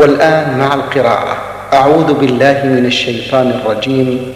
والآن مع القراءة. أعوذ بالله من الشيطان الرجيم.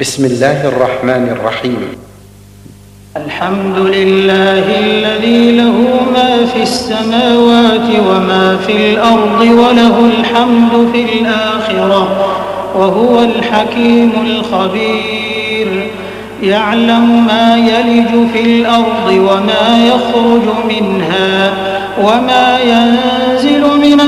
بسم الله الرحمن الرحيم. الحمد لله الذي له ما في السماوات وما في الأرض وله الحمد في الآخرة وهو الحكيم الخبير. يعلم ما يلج في الأرض وما يخرج منها وما ينزل من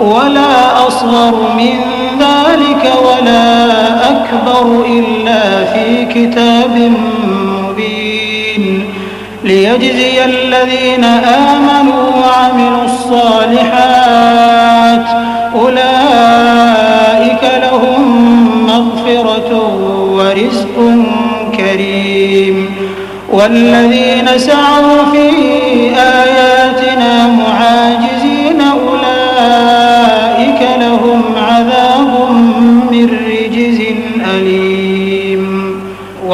ولا أصغر من ذلك ولا أكبر إلا في كتاب مبين ليجزي الذين آمنوا وعملوا الصالحات أولئك لهم مغفرة ورزق كريم والذين سعوا في آياتنا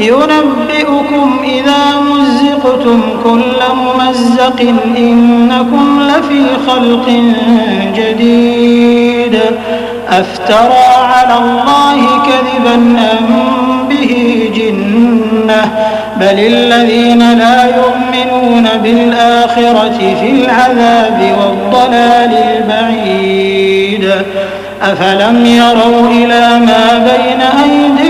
ينبئكم إذا مزقتم كل ممزق إنكم لفي خلق جديد أفترى على الله كذبا أم به جنة بل الذين لا يؤمنون بالآخرة في العذاب والضلال البعيد أفلم يروا إلى ما بين أيديهم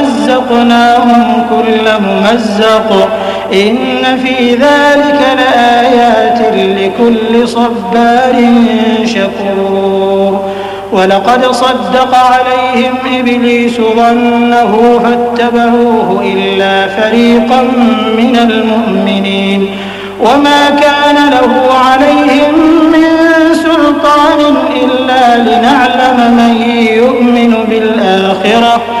ومزقناهم كل ممزق. إن في ذلك لآيات لكل صبار شكور. ولقد صدق عليهم إبليس ظنه فاتبعوه إلا فريقا من المؤمنين. وما كان له عليهم من سلطان إلا لنعلم من يؤمن بالآخرة.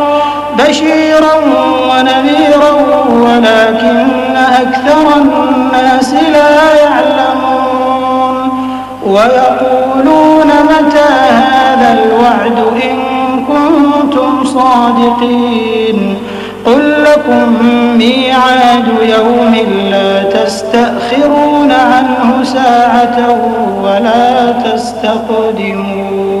بشيرا ونذيرا ولكن أكثر الناس لا يعلمون ويقولون متى هذا الوعد إن كنتم صادقين قل لكم ميعاد يوم لا تستأخرون عنه ساعة ولا تستقدمون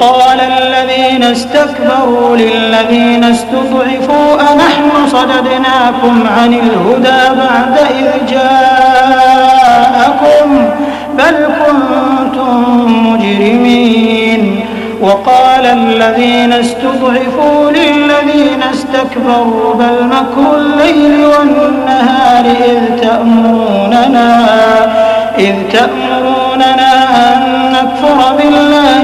قال الذين استكبروا للذين استضعفوا أنحن صددناكم عن الهدى بعد إذ جاءكم بل كنتم مجرمين وقال الذين استضعفوا للذين استكبروا بل مكر الليل والنهار إذ تأمروننا إذ تأمروننا أن نكفر بالله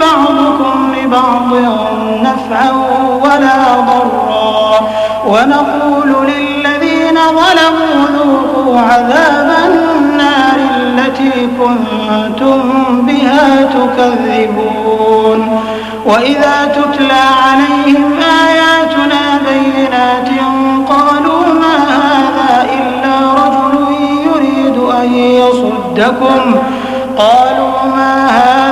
بعضكم لبعض نفعا ولا ضرا. ونقول للذين ظلموا ذوقوا عذاب النار التي كنتم بها تكذبون. وإذا تتلى عليهم آياتنا بينات قالوا ما هذا إلا رجل يريد أن يصدكم. قالوا ما هذا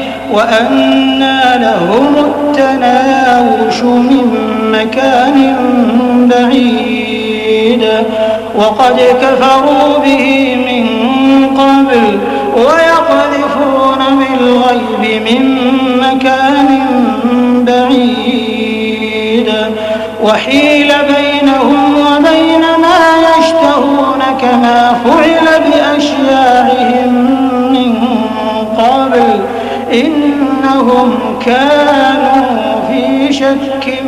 وأنى لهم التناوش من مكان بعيد. وقد كفروا به من قبل ويقذفون بالغيب من مكان بعيد. وحيل كانوا في شك